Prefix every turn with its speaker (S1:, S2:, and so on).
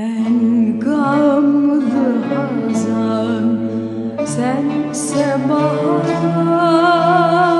S1: Ben gamlı hazan Sense bahar